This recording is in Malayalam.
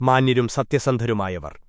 മാന്യരും സത്യസന്ധരുമായവർ.